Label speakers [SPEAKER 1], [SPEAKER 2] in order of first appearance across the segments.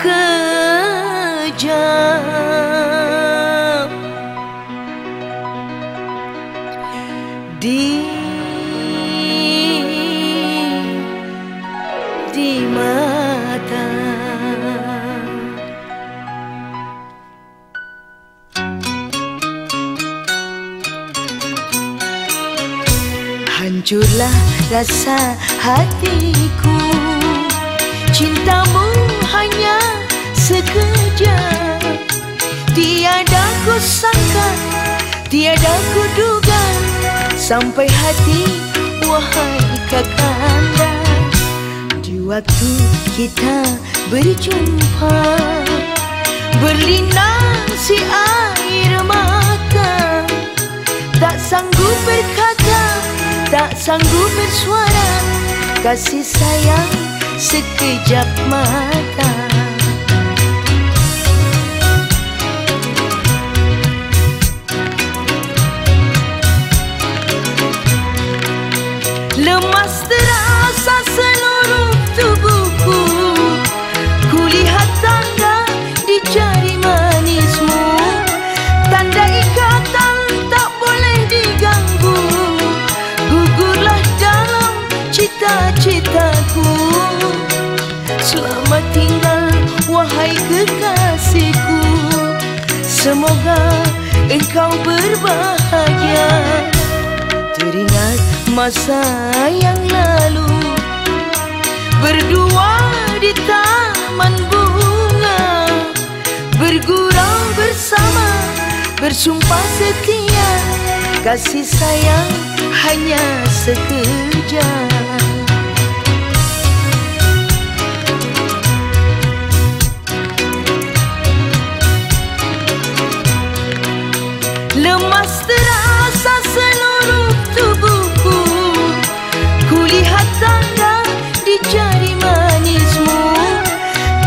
[SPEAKER 1] kejam. Di di mata. Hancurlah rasa hatiku. Cintamu hanya sekejap. Tiada ku sangka, tiada ku duga Sampai hati wahai kakanda Di waktu kita berjumpa Berlinang si air mata. Tak sanggup berkata, tak sanggup bersuara Kasih sayang sekejap mata Semoga engkau berbahagia. Teringat masa yang lalu. Berdua di taman bunga. Bergurau bersama Bersumpah setia. Kasih sayang hanya sekejap Lemas terasa seluruh tubuhku. Kulihat tanda di jari manismu.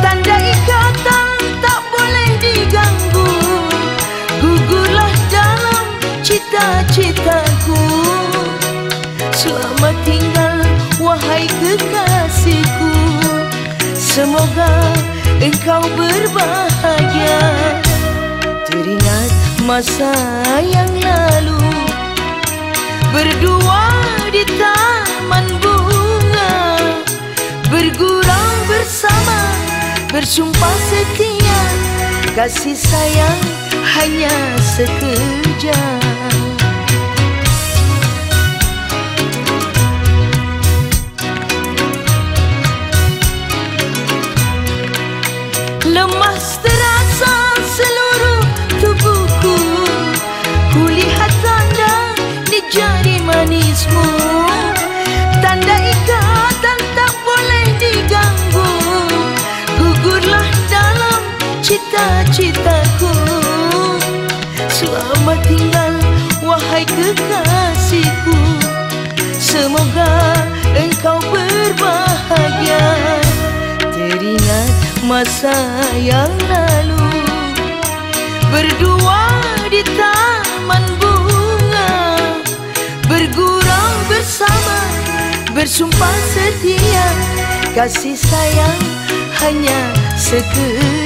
[SPEAKER 1] Tanda ikatan tak boleh diganggu. Gugurlah dalam cita-citaku. Selamat tinggal wahai kekasihku. Semoga engkau berbahagia masa yang lalu. Berdua di taman bunga. Bergurau bersama Bersumpah setia. Kasih sayang hanya sekejap. Lemas cita-citaku. Selamat tinggal wahai kekasihku. Semoga engkau berbahagia. Teringat masa yang lalu. Berdua di taman bunga. Bergurau bersama Bersumpah setia. Kasih sayang hanya sekejap